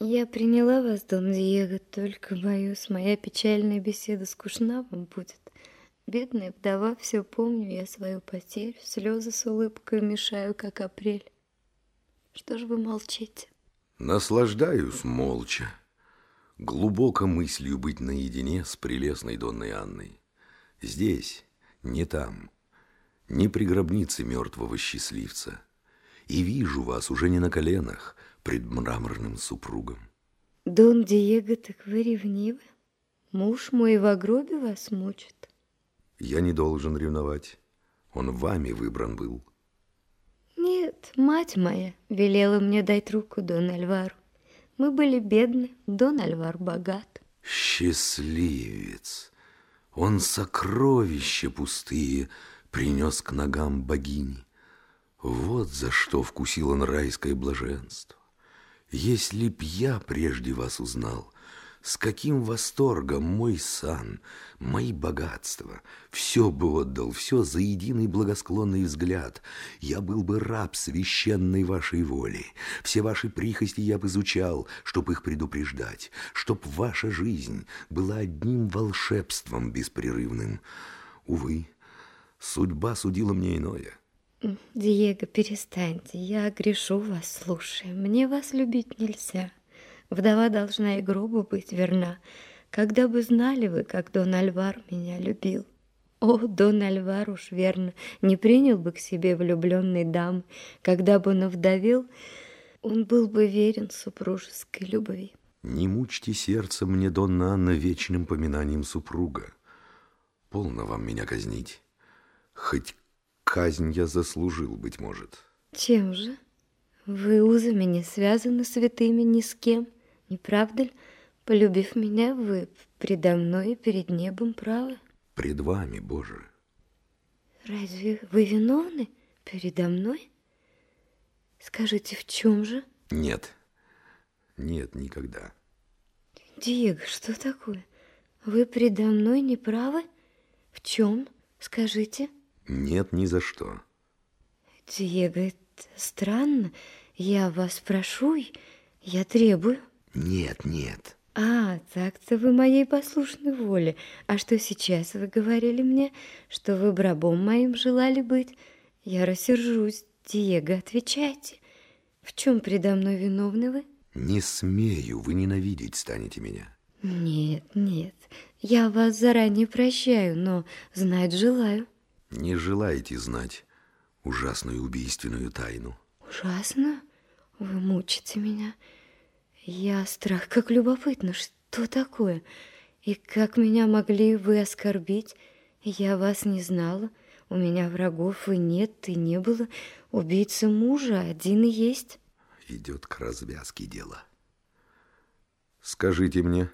Я приняла вас, Дон Диего, только боюсь, моя печальная беседа скучна вам будет. Бедная вдова, все помню я свою потерю, слезы с улыбкой мешаю, как апрель. Что ж вы молчите? Наслаждаюсь молча, глубоко мыслью быть наедине с прелестной Донной Анной. Здесь, не там, не при гробнице мертвого счастливца. И вижу вас уже не на коленах, пред мраморным супругом. Дон Диего, так вы ревнивы? Муж мой в гробе вас мучит. Я не должен ревновать. Он вами выбран был. Нет, мать моя велела мне дать руку Дон Альвару. Мы были бедны, Дон Альвар богат. Счастливец! Он сокровища пустые принес к ногам богини. Вот за что вкусил он райское блаженство. Если б я прежде вас узнал, с каким восторгом мой сан, мои богатства, все бы отдал, все за единый благосклонный взгляд. Я был бы раб священной вашей воли. Все ваши прихости я бы изучал, чтоб их предупреждать, чтоб ваша жизнь была одним волшебством беспрерывным. Увы, судьба судила мне иное. Диего, перестаньте, я грешу вас, слушая. Мне вас любить нельзя. Вдова должна и грубо быть верна. Когда бы знали вы, как Дон Альвар меня любил. О, Дон Альвар уж верно, не принял бы к себе влюбленной дамы. Когда бы он овдовел, он был бы верен супружеской любви. Не мучьте сердце мне, Донна Анна, вечным поминанием супруга. Полно вам меня казнить. Хоть казнь я заслужил, быть может. Чем же? Вы узами не связаны святыми ни с кем, не правда ли? Полюбив меня, вы предо мной и перед небом правы. Пред вами, Боже. Разве вы виновны передо мной? Скажите, в чем же? Нет, нет, никогда. Диего, что такое? Вы предо мной не правы? В чем? Скажите. Нет, ни за что. Диего, это странно. Я вас прошу, я требую. Нет, нет. А, так-то вы моей послушной воле. А что сейчас вы говорили мне, что вы брабом моим желали быть? Я рассержусь. Диего, отвечайте. В чем предо мной виновны вы? Не смею, вы ненавидеть станете меня. Нет, нет, я вас заранее прощаю, но знать желаю. Не желаете знать ужасную убийственную тайну? Ужасно? Вы мучите меня. Я страх, как любопытно, что такое? И как меня могли вы оскорбить? Я вас не знала. У меня врагов и нет, и не было. Убийца мужа один и есть. Идет к развязке дело. Скажите мне,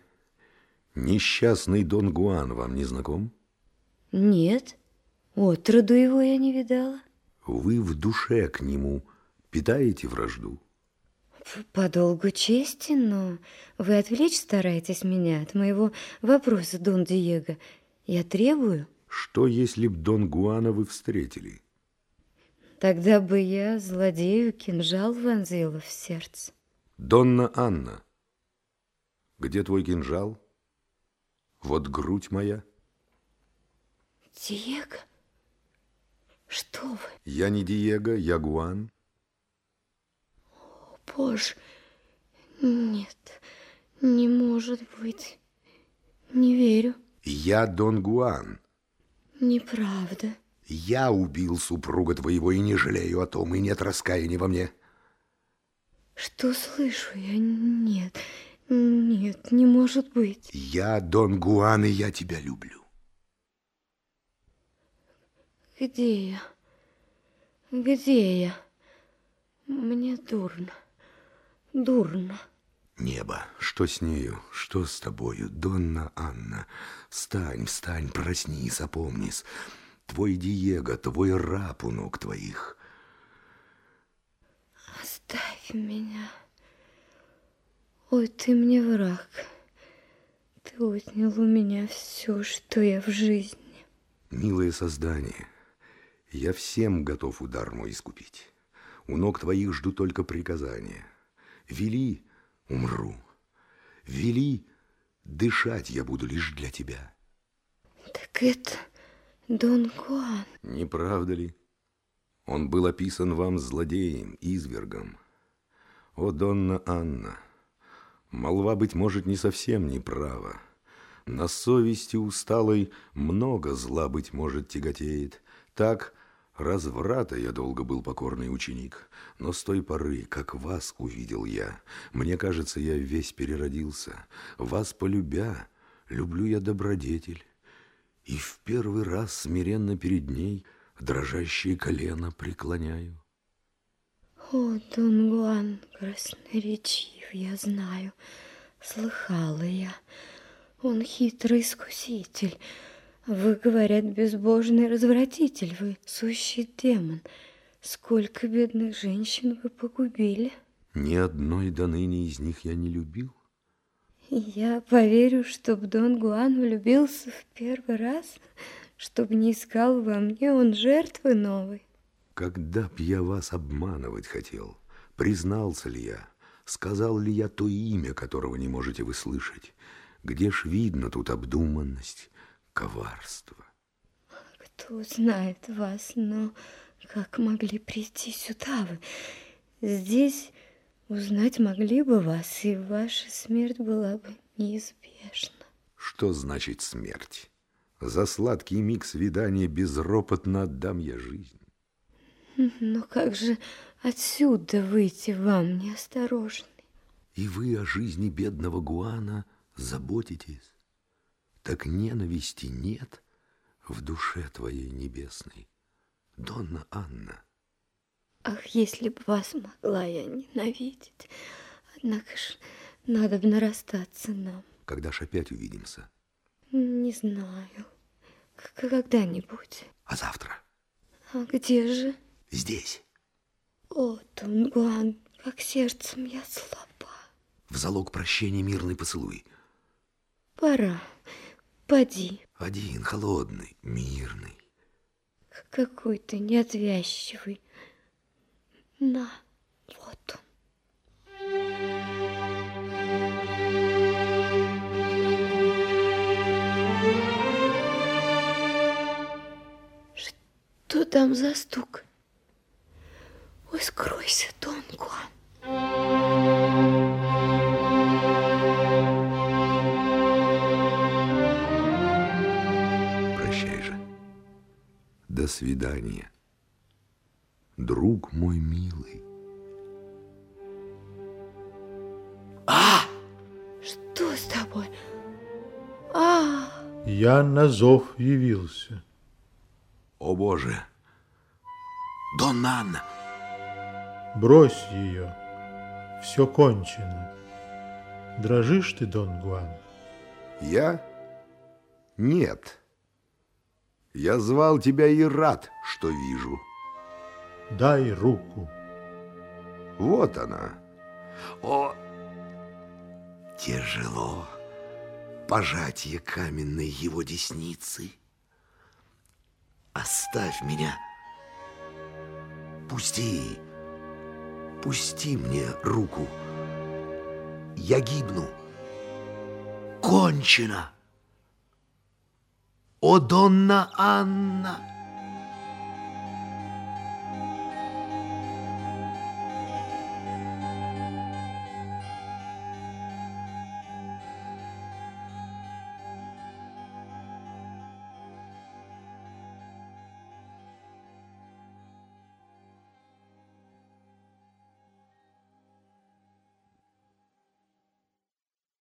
несчастный Дон Гуан вам не знаком? Нет. Отроду его я не видала. Вы в душе к нему питаете вражду? По долгу чести, но вы отвлечь стараетесь меня от моего вопроса, Дон Диего. Я требую. Что, если б Дон Гуана вы встретили? Тогда бы я злодею кинжал вонзила в сердце. Донна Анна, где твой кинжал? Вот грудь моя. Диего? Что вы? Я не Диего, я Гуан. О, Боже, нет, не может быть. Не верю. Я Дон Гуан. Неправда. Я убил супруга твоего и не жалею о том, и нет раскаяния во мне. Что слышу я? Нет, нет, не может быть. Я Дон Гуан, и я тебя люблю. Где я? Где я? Мне дурно. Дурно. Небо, что с нею? Что с тобою, Донна Анна? Встань, встань, проснись, опомнись. Твой Диего, твой раб у ног твоих. Оставь меня. Ой, ты мне враг. Ты отнял у меня все, что я в жизни. Милое создание, я всем готов удар мой искупить. У ног твоих жду только приказания. Вели, умру. Вели, дышать я буду лишь для тебя. Так это Дон Хуан. Не правда ли? Он был описан вам злодеем, извергом. О, Донна Анна, молва, быть может, не совсем неправа. На совести усталой много зла, быть может, тяготеет. Так, разврата я долго был покорный ученик, но с той поры, как вас увидел я, мне кажется, я весь переродился. Вас полюбя, люблю я добродетель, и в первый раз смиренно перед ней дрожащие колено преклоняю. О, Дон Гуан, красноречив, я знаю, слыхала я. Он хитрый искуситель. Вы, говорят, безбожный развратитель, вы сущий демон. Сколько бедных женщин вы погубили? Ни одной до ныне из них я не любил. Я поверю, чтоб Дон Гуан влюбился в первый раз, чтоб не искал во мне он жертвы новой. Когда б я вас обманывать хотел, признался ли я, сказал ли я то имя, которого не можете вы слышать? Где ж видно тут обдуманность, коварство? Кто знает вас, но как могли прийти сюда вы? Здесь узнать могли бы вас, и ваша смерть была бы неизбежна. Что значит смерть? За сладкий миг свидания безропотно отдам я жизнь. Но как же отсюда выйти вам неосторожный? И вы о жизни бедного Гуана заботитесь? Так ненависти нет в душе твоей небесной, Донна Анна. Ах, если бы вас могла я ненавидеть. Однако ж надо бы нарастаться нам. Когда ж опять увидимся? Не знаю. Когда-нибудь. А завтра? А где же? Здесь. О, Тунгуан, как сердцем я слаба. В залог прощения мирный поцелуй. Пора. Поди. Один, холодный, мирный. Какой ты неотвязчивый. На, вот он. Что там за стук? Ой, скройся, Дон Гуан. До свидания. Друг мой милый. Что с тобой? А, Я на зов явился. О, Боже! Донна Анна! Брось ее. Все кончено. Дрожишь ты, Дон Гуан? Я? Нет. Я звал тебя и рад, что вижу. Дай руку. Вот она. О, тяжело пожатие каменной его десницы. Оставь меня. Пусти, пусти мне руку. Я гибну. Кончено. О, Донна Анна!